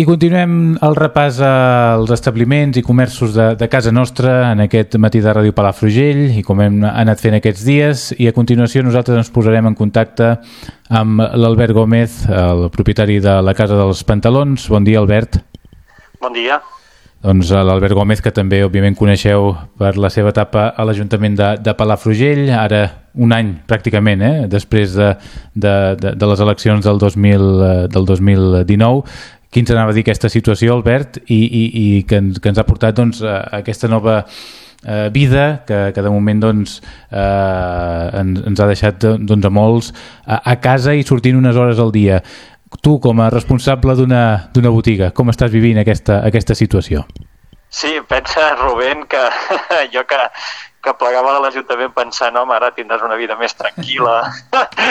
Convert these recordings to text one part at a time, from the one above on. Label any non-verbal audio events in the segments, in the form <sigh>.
I continuem el repàs als establiments i comerços de, de casa nostra en aquest matí de Ràdio Palafrugell i com hem anat fent aquests dies i a continuació nosaltres ens posarem en contacte amb l'Albert Gómez, el propietari de la Casa dels Pantalons. Bon dia, Albert. Bon dia. Doncs l'Albert Gómez, que també òbviament coneixeu per la seva etapa a l'Ajuntament de, de Palafrugell, ara un any pràcticament, eh? després de, de, de, de les eleccions del, 2000, del 2019 Quin s'anava a dir aquesta situació, Albert, i, i, i que, ens, que ens ha portat doncs, a aquesta nova eh, vida que, que de moment doncs, eh, ens, ens ha deixat doncs, a molts a, a casa i sortint unes hores al dia. Tu, com a responsable d'una botiga, com estàs vivint aquesta, aquesta situació? Sí, pensa, Rubén, que <laughs> jo que, que plegava a l'Ajuntament pensant, home, ara tindràs una vida més tranquil·la.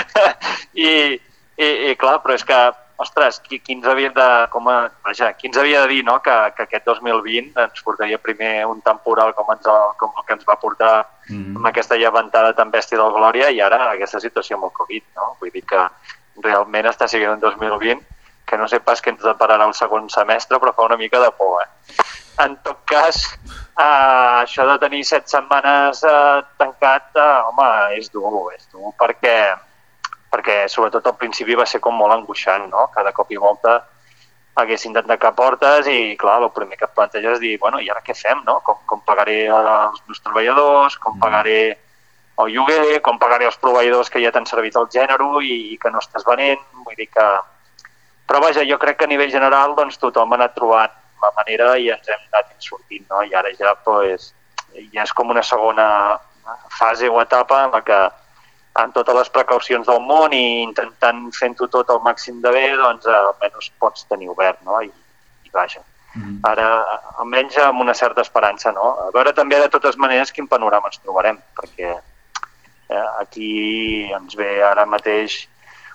<laughs> I, i, I clar, però és que ostres, qui, qui ens havia de, com a, vaja, qui ens havia de dir no? que, que aquest 2020 ens portaria primer un temporal com, ens, com el que ens va portar mm -hmm. amb aquesta llevantada tan bèstia del Glòria i ara aquesta situació amb el Covid. No? Vull dir que realment està sent un 2020 que no sé pas què ens depararà el segon semestre, però fa una mica de por. Eh? En tot cas, eh, això de tenir set setmanes eh, tancat, eh, home, és dur, és dur, perquè perquè sobretot al principi va ser com molt angoixant, no? Cada cop i volta haguessin de tancar portes i, clar, el primer que et planteges és dir, bueno, i ara què fem, no? Com, com pagaré els meus treballadors, com mm. pagaré el lloguer, com pagaré els proveïdors que ja t'han servit el gènere i, i que no estàs venent, vull dir que... Però vaja, jo crec que a nivell general doncs, tothom ha anat trobant la manera i ens hem anat sortint, no? I ara ja, pues, ja és com una segona fase o etapa en la que amb totes les precaucions del món i intentant fent-ho tot al màxim de bé, doncs almenys pots tenir obert, no? I, i vaja. Mm -hmm. Ara, almenys amb una certa esperança, no? A veure també de totes maneres quin panorama ens trobarem, perquè eh, aquí ens ve ara mateix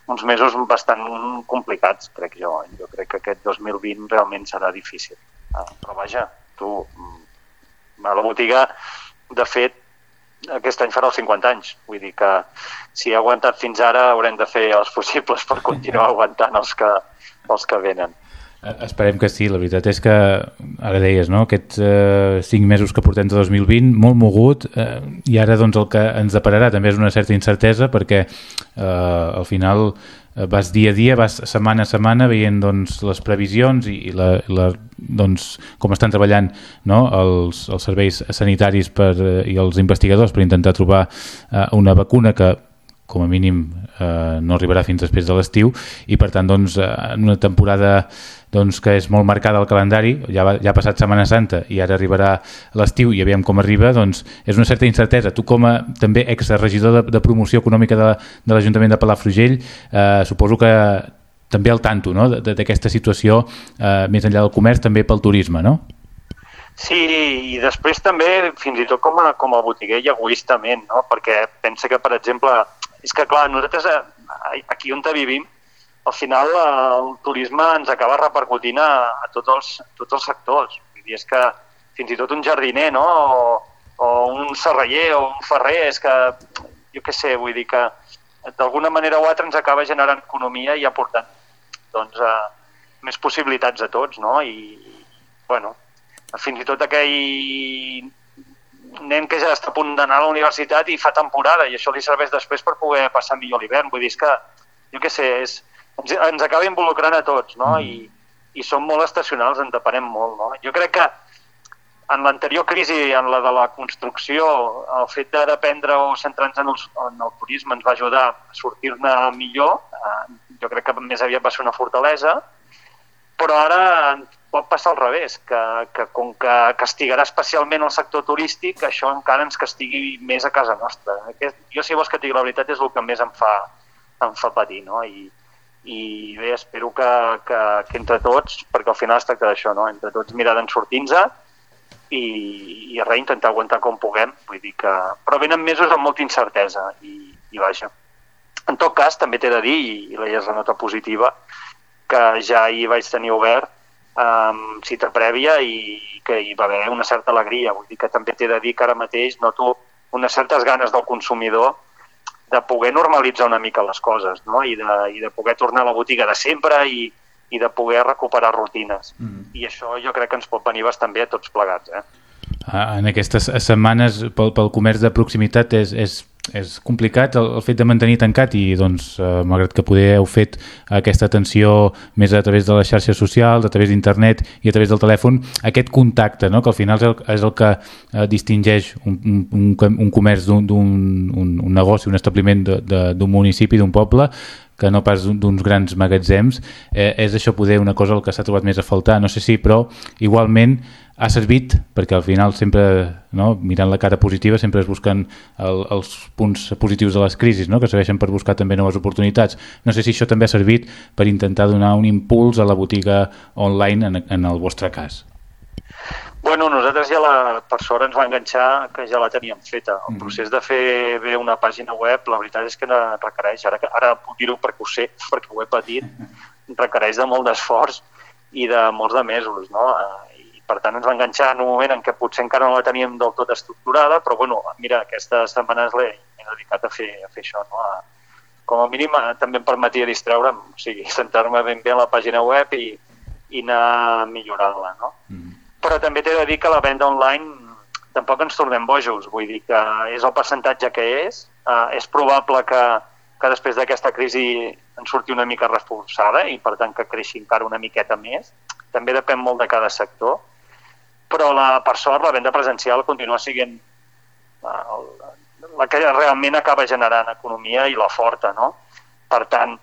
uns mesos bastant complicats, crec jo. Jo crec que aquest 2020 realment serà difícil. Ah, però vaja, tu, mm, a la botiga, de fet, aquest any farà els 50 anys. Vull dir que si ha aguantat fins ara haurem de fer els <laughs> possibles per continuar aguantant els que, els que venen. Esperem que sí, la veritat és que, ara deies, no? aquests eh, cinc mesos que portem de 2020, molt mogut, eh, i ara doncs, el que ens depararà també és una certa incertesa perquè eh, al final eh, vas dia a dia, vas setmana a setmana veient doncs, les previsions i, i la, la, doncs, com estan treballant no? els, els serveis sanitaris per, eh, i els investigadors per intentar trobar eh, una vacuna que com a mínim eh, no arribarà fins després de l'estiu i per tant doncs, eh, en una temporada doncs, que és molt marcada al calendari, ja, va, ja ha passat Setmana Santa i ara arribarà l'estiu i aviam com arriba, doncs és una certa incertesa. Tu com a també exregidor de, de promoció econòmica de, de l'Ajuntament de Palafrugell, eh, suposo que també al tanto no? d'aquesta situació eh, més enllà del comerç, també pel turisme, no? Sí, i després també, fins i tot com a, com a botiguer i egoistament, no? perquè pensa que, per exemple, és que, clar, nosaltres eh, aquí on vivim, al final eh, el turisme ens acaba repercutint a, a tots, els, a tots els sectors. Vull dir, és que fins i tot un jardiner, no? O, o un serraller o un ferrer, és que, jo què sé, vull dir que d'alguna manera o altra ens acaba generant economia i aportant doncs, eh, més possibilitats a tots, no? I, bueno, fins i tot aquell nen que ja està a punt d'anar a la universitat i fa temporada i això li serveix després per poder passar millor l'hivern. Vull dir, és que, jo què sé, és, ens, ens acaba involucrant a tots, no? Mm. I, I som molt estacionals, en depenem molt, no? Jo crec que en l'anterior crisi, en la de la construcció, el fet de dependre o centrar-nos en, en el turisme ens va ajudar a sortir-ne millor. Eh, jo crec que més aviat va ser una fortalesa, però ara pot passar al revés, que, que com que castigarà especialment el sector turístic, això encara ens castigui més a casa nostra. Aquest, jo, si vols que et digui la veritat, és el que més em fa, em fa patir, no? I, i bé, espero que, que, que entre tots, perquè al final es tracta d'això, no? entre tots mirar d'en sortir-nos i, i res, intentar aguantar com puguem, vull dir que... Però venen mesos amb molta incertesa i, i vaja. En tot cas, també t'he de dir, i la és la nota positiva, que ja hi vaig tenir obert um, cita prèvia i que hi va haver una certa alegria. Vull dir que també t'he de dir que ara mateix noto unes certes ganes del consumidor de poder normalitzar una mica les coses no? I, de, i de poder tornar a la botiga de sempre i, i de poder recuperar rutines. Mm. I això jo crec que ens pot venir bastant bé a tots plegats. Eh? Ah, en aquestes setmanes pel, pel comerç de proximitat és, és és complicat el, el fet de mantenir tancat i doncs, eh, malgrat que poder heu fet aquesta atenció més a través de les xarxes socials, a través d'internet i a través del telèfon, aquest contacte no? que al final és el, és el que eh, distingeix un, un, un comerç d'un un, un negoci, un establiment d'un municipi, d'un poble que no pas d'uns grans magatzems, eh, és això poder una cosa el que s'ha trobat més a faltar. No sé si, però igualment ha servit, perquè al final sempre, no, mirant la cara positiva, sempre es busquen el, els punts positius de les crisis, no, que serveixen per buscar també noves oportunitats. No sé si això també ha servit per intentar donar un impuls a la botiga online en, en el vostre cas. Bueno, nosaltres ja la, per sort ens va enganxar que ja la teníem feta. El mm. procés de fer bé una pàgina web, la veritat és que requereix, ara, ara puc dir-ho perquè ho sé, perquè ho he patit, requereix de molt d'esforç i de molts de mesos, no? I per tant ens va enganxar en un moment en què potser encara no la teníem del tot estructurada, però bueno, mira, aquestes setmanes l'he dedicat a fer, a fer això, no? A, com a mínim també em permetia distreure'm, o sigui, centrar-me ben bé en la pàgina web i, i anar millorant-la, no? Mm però també t'he de dir que la venda online tampoc ens tornem bojos, vull dir que és el percentatge que és, uh, és probable que, que després d'aquesta crisi en surti una mica reforçada i per tant que creixi encara una miqueta més. També depèn molt de cada sector, però la, per sort la venda presencial continua sent uh, la que realment acaba generant economia i la forta, no? Per tant,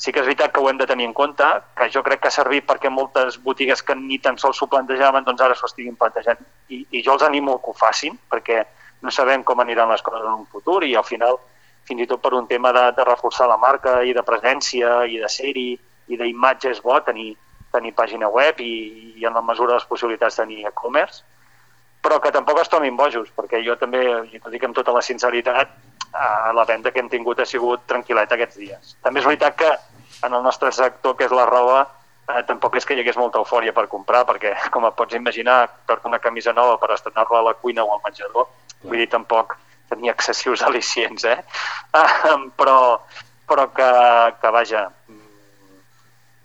Sí que és veritat que ho hem de tenir en compte, que jo crec que ha servit perquè moltes botigues que ni tan sols s'ho plantejaven, doncs ara s'ho estiguin plantejant. I, I jo els animo que ho facin, perquè no sabem com aniran les coses en un futur i al final, fins i tot per un tema de, de reforçar la marca i de presència i de ser-hi i d'imatge és bo tenir, tenir pàgina web i, i en la mesura de les possibilitats tenir e-commerce, però que tampoc es tomin bojos, perquè jo també, i ho dic amb tota la sinceritat, eh, la venda que hem tingut ha sigut tranquil·leta aquests dies. També és veritat que en el nostre sector, que és la roba, eh, tampoc és que hi hagués molta eufòria per comprar, perquè, <laughs> com et pots imaginar, per una camisa nova per estrenar-la a la cuina o al menjador, vull dir, tampoc tenia excessius <laughs> al·licients, eh? eh però, però que, que, vaja,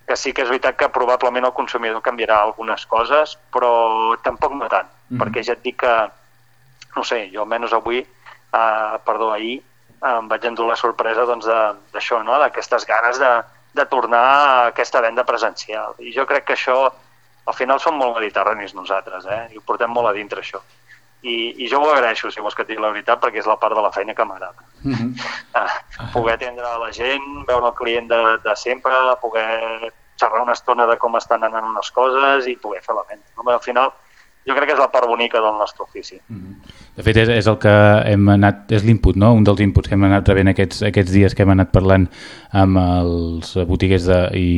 que sí que és veritat que probablement el consumidor canviarà algunes coses, però tampoc no tant, mm -hmm. perquè ja et dic que, no sé, jo almenys avui, eh, perdó, ahir, em vaig endur la sorpresa doncs, d'això, no? d'aquestes ganes de, de tornar a aquesta venda presencial. I jo crec que això, al final som molt mediterranis nosaltres, eh? i ho portem molt a dintre això. I, i jo ho agraeixo, si vols que et digui la veritat, perquè és la part de la feina que m'agrada. Mm -hmm. uh, poder atendre la gent, veure el client de, de sempre, poder xerrar una estona de com estan anant unes coses i poder fer la venda. No? Al final, jo crec que és la part bonica del nostre ofici. Mm -hmm. De fet, és, és el que hem anat, és l'input, no? un dels inputs que hem anat rebent aquests, aquests dies que hem anat parlant amb els botiguers de, i,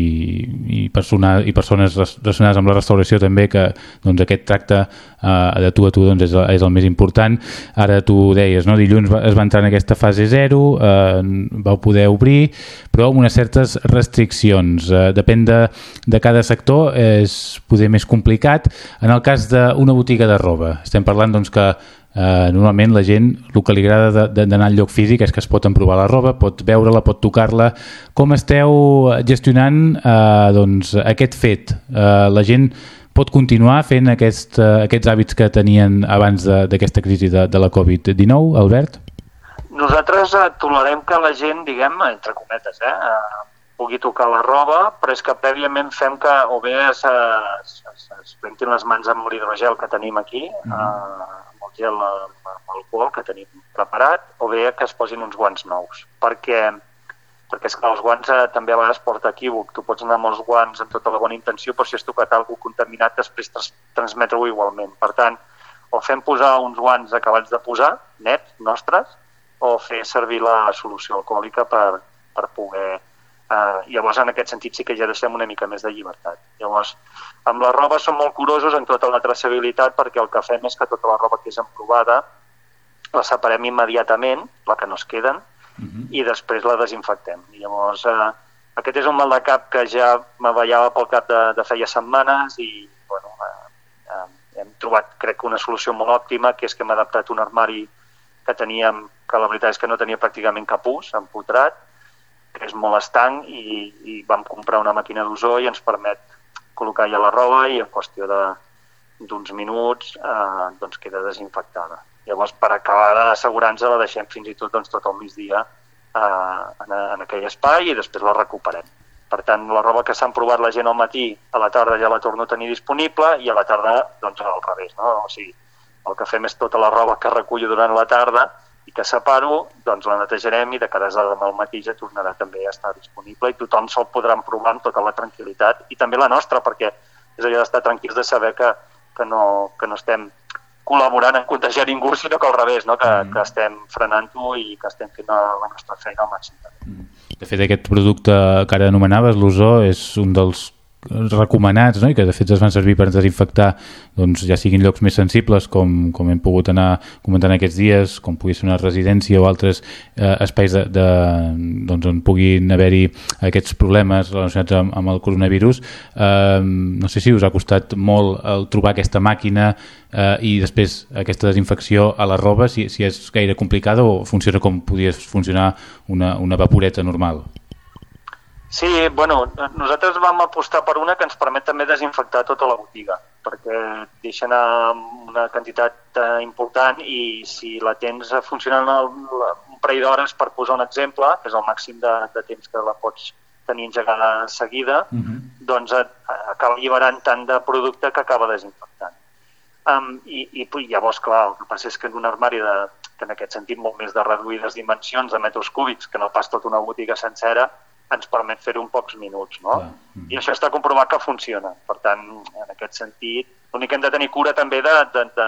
i, persona, i persones relacionades amb la restauració també, que doncs, aquest tracte eh, de tu a tu doncs, és, és el més important. Ara tu deies, no? dilluns es va entrar en aquesta fase 0, eh, vau poder obrir, però amb unes certes restriccions. Eh, depèn de, de cada sector, és poder més complicat. En el cas d'una botiga de roba, estem parlant doncs, que eh, normalment la gent el que li agrada d'anar al lloc físic és que es pot emprovar la roba, pot veure-la, pot tocar-la. Com esteu gestionant eh, doncs, aquest fet? Eh, la gent pot continuar fent aquest, uh, aquests hàbits que tenien abans d'aquesta crisi de, de la Covid-19, Albert? Nosaltres eh, tolerem que la gent, diguem, entre cometes, eh, eh, pugui tocar la roba, però és que prèviament fem que o bé es, es, es, es prentin les mans amb l'hidrogel que tenim aquí, mm -hmm. eh, gel amb, amb alcohol que tenim preparat, o bé que es posin uns guants nous, perquè perquè és que els guants eh, també a vegades porta equívoc. Tu pots anar amb els guants amb tota la bona intenció, però si has tocat alguna contaminat, després trans transmetre-ho igualment. Per tant, o fem posar uns guants acabats de posar, nets, nostres, o fer servir la solució alcohòlica per, per poder Uh, llavors, en aquest sentit, sí que ja deixem una mica més de llibertat. Llavors, amb la roba som molt curosos en tota la traçabilitat perquè el que fem és que tota la roba que és emprovada la separem immediatament, la que no es queden, uh mhm. -huh. i després la desinfectem. Llavors, uh, aquest és un mal de cap que ja m'avallava pel cap de, de feia setmanes i, bueno, uh, uh, hem trobat, crec una solució molt òptima, que és que hem adaptat un armari que teníem, que la veritat és que no tenia pràcticament cap ús, empotrat, que és molt estanc i, i vam comprar una màquina d'ozó i ens permet col·locar ja la roba i en qüestió d'uns minuts eh, doncs queda desinfectada. Llavors, per acabar d'assegurança, la deixem fins i tot doncs, tot el migdia eh, en, en aquell espai i després la recuperem. Per tant, la roba que s'han provat la gent al matí, a la tarda ja la torno a tenir disponible i a la tarda, doncs, al revés. No? O sigui, el que fem és tota la roba que recullo durant la tarda i que separo, doncs la netejarem i de cara a demà al matí ja tornarà també a estar disponible i tothom se'l podrà provar amb tota la tranquil·litat i també la nostra, perquè és allò d'estar tranquils de saber que, que, no, que no estem col·laborant en contagiar ningú, sinó que al revés, no? que, mm. que estem frenant-ho i que estem fent la, la nostra feina al màxim. Mm. De fet, aquest producte que ara anomenaves, l'ozó, és un dels recomanats no? i que de fet es van servir per desinfectar doncs, ja siguin llocs més sensibles com, com hem pogut anar comentant aquests dies com pugui ser una residència o altres eh, espais de, de, doncs, on puguin haver-hi aquests problemes relacionats amb, amb el coronavirus eh, no sé si us ha costat molt el trobar aquesta màquina eh, i després aquesta desinfecció a la roba si, si és gaire complicada o funciona com podia funcionar una, una vaporeta normal Sí, bueno, nosaltres vam apostar per una que ens permet també desinfectar tota la botiga, perquè deixa anar una quantitat eh, important i si la tens funcionant el, un parell d'hores, per posar un exemple, que és el màxim de, de temps que la pots tenir engegada seguida, uh mhm. -huh. doncs et, acaba alliberant tant de producte que acaba desinfectant. Um, i, i, I llavors, clar, el que passa és que en un armari de, que en aquest sentit molt més de reduïdes dimensions, de metres cúbics, que no pas tota una botiga sencera, ens permet fer-ho en pocs minuts, no? Clar. Mm. I això està comprovat que funciona. Per tant, en aquest sentit, l'únic que hem de tenir cura també de, de, de,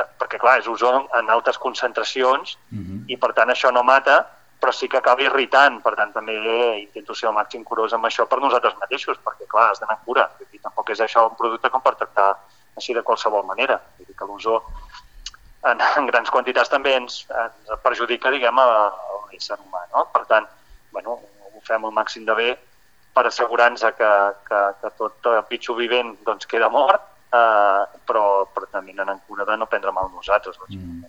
de perquè clar, és ozó en altes concentracions mm -hmm. i per tant això no mata, però sí que acaba irritant, per tant també intento ser el màxim curós amb això per nosaltres mateixos, perquè clar, has d'anar cura, i tampoc és això un producte com per tractar així de qualsevol manera, vull dir que l'ozó en, en grans quantitats també ens, ens perjudica, diguem, l'ésser humà, no? Per tant, bueno, ho fem el màxim de bé per assegurar-nos que, que, que tot el pitjor vivent doncs, queda mort, eh, però, però també anant cura de no prendre mal nosaltres. Mm.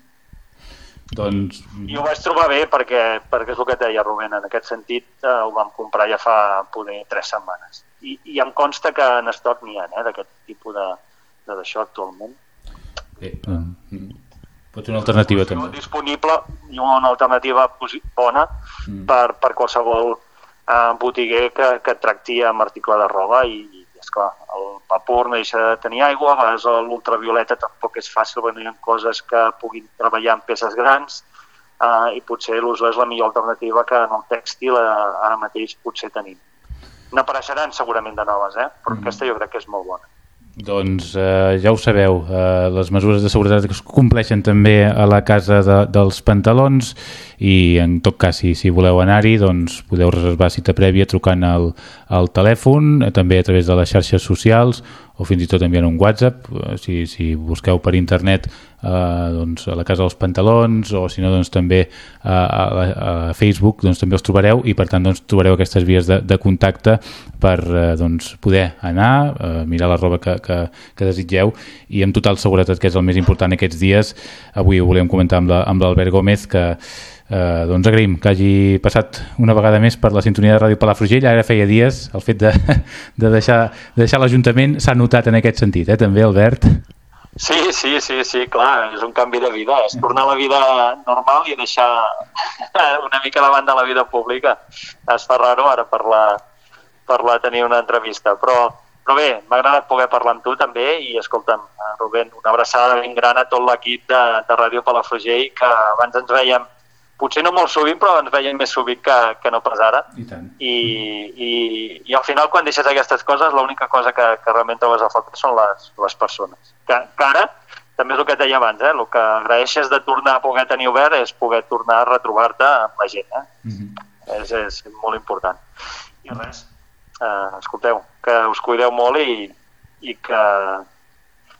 Doncs... I ho vaig trobar bé perquè, perquè és el que et deia Rubén, en aquest sentit eh, ho vam comprar ja fa poder tres setmanes. I, i em consta que en estoc n'hi ha eh, d'aquest tipus de d'això actualment. Bé, mm. pot ser una alternativa també. Disponible i una alternativa bona mm. per, per qualsevol eh, botiguer que, que tracti amb article de roba i, i esclar, el vapor no deixa de tenir aigua, a vegades l'ultravioleta tampoc és fàcil hi ha coses que puguin treballar en peces grans eh, i potser l'uso és la millor alternativa que en el tèxtil eh, ara mateix potser tenim. N'apareixeran segurament de noves, eh? però mm. aquesta jo crec que és molt bona. Doncs eh, ja ho sabeu, eh, les mesures de seguretat es compleixen també a la casa de, dels pantalons i en tot cas si, si voleu anar-hi doncs podeu reservar cita prèvia trucant al, al telèfon, eh, també a través de les xarxes socials o fins i tot enviant un WhatsApp, eh, si, si busqueu per internet eh, doncs, a la Casa dels Pantalons o si no doncs, també a, a, a Facebook doncs, també els trobareu i per tant doncs, trobareu aquestes vies de, de contacte per eh, doncs, poder anar, eh, mirar la roba que, que, que desitgeu i amb total seguretat que és el més important aquests dies. Avui ho volíem comentar amb l'Albert Gómez que Eh, doncs agraïm que hagi passat una vegada més per la sintonia de Ràdio Palafrugell. Ara feia dies el fet de, de deixar, de deixar l'Ajuntament s'ha notat en aquest sentit, eh, també, Albert? Sí, sí, sí, sí, clar, és un canvi de vida, és tornar a la vida normal i deixar <laughs> una mica de banda la vida pública. Es fa raro ara parlar, parlar tenir una entrevista, però, però bé, m'ha agradat poder parlar amb tu també i escolta'm, Rubén, una abraçada ben gran a tot l'equip de, de Ràdio Palafrugell que abans ens veiem potser no molt sovint, però ens veiem més sovint que, que no pas ara. I, tant. I, i, I al final, quan deixes aquestes coses, l'única cosa que, que realment trobes a falta són les, les persones. Que, que ara, també és el que et deia abans, eh? el que agraeixes de tornar a poder tenir obert és poder tornar a retrobar-te amb la gent. Eh? Mm -hmm. és, és molt important. I res, eh, escolteu, que us cuideu molt i, i que,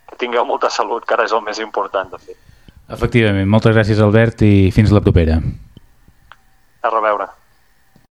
que tingueu molta salut, que ara és el més important, de fet. Efectivament, moltes gràcies Albert i fins la propera. A reveure.